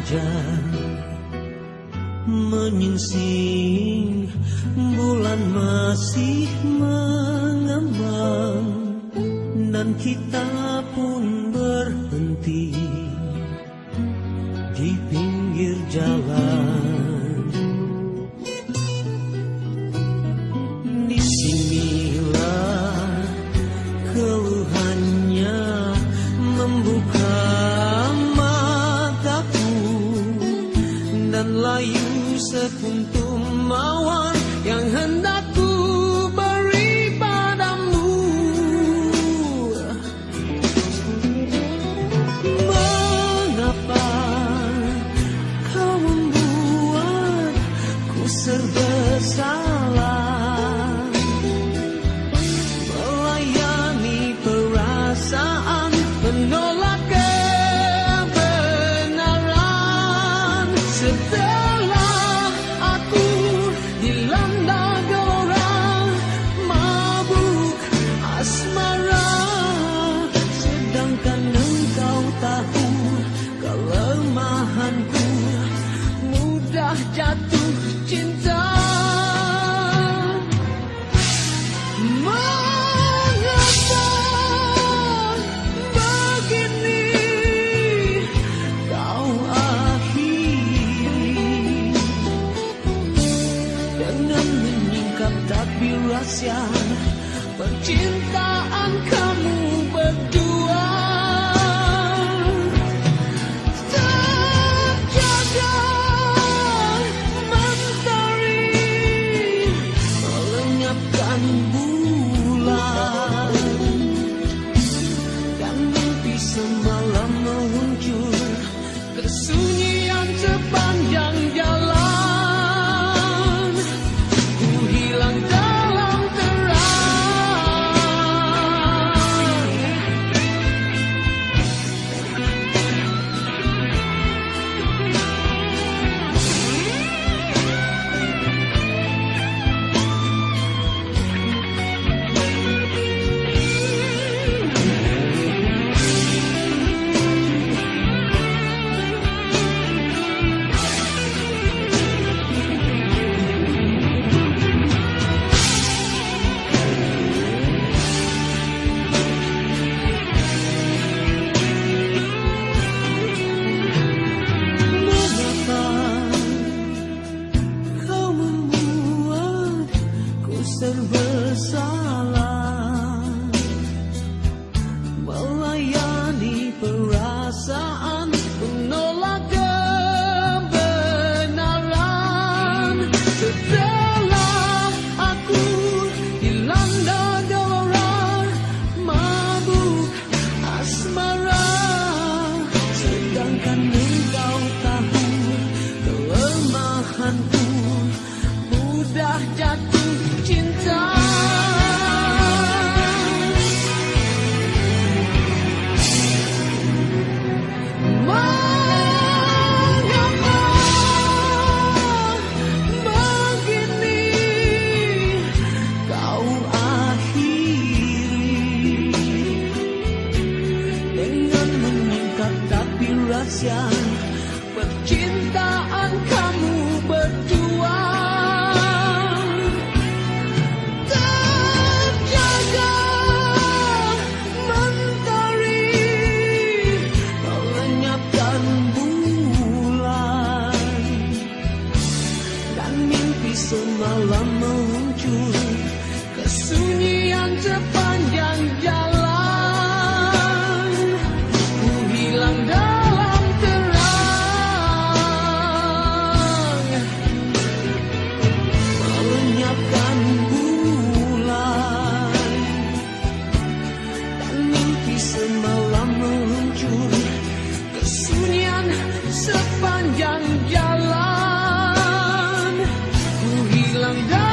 fajar menyingsing bulan masih mengambang dan kita layu sekuntum mawar yang hendak ku beri padamu. Mengapa kau membuatku serba salah? Melayani perasaan menolak kebenaran. Setelah Sedangkan engkau tahu kelemahanku mudah jatuh cinta Mengapa begini kau akhiri dengan menyingkap takbir rahsia percintaan kamu mudah jatuh cinta. Begini kau semalam muncul kesunyian cepat. young.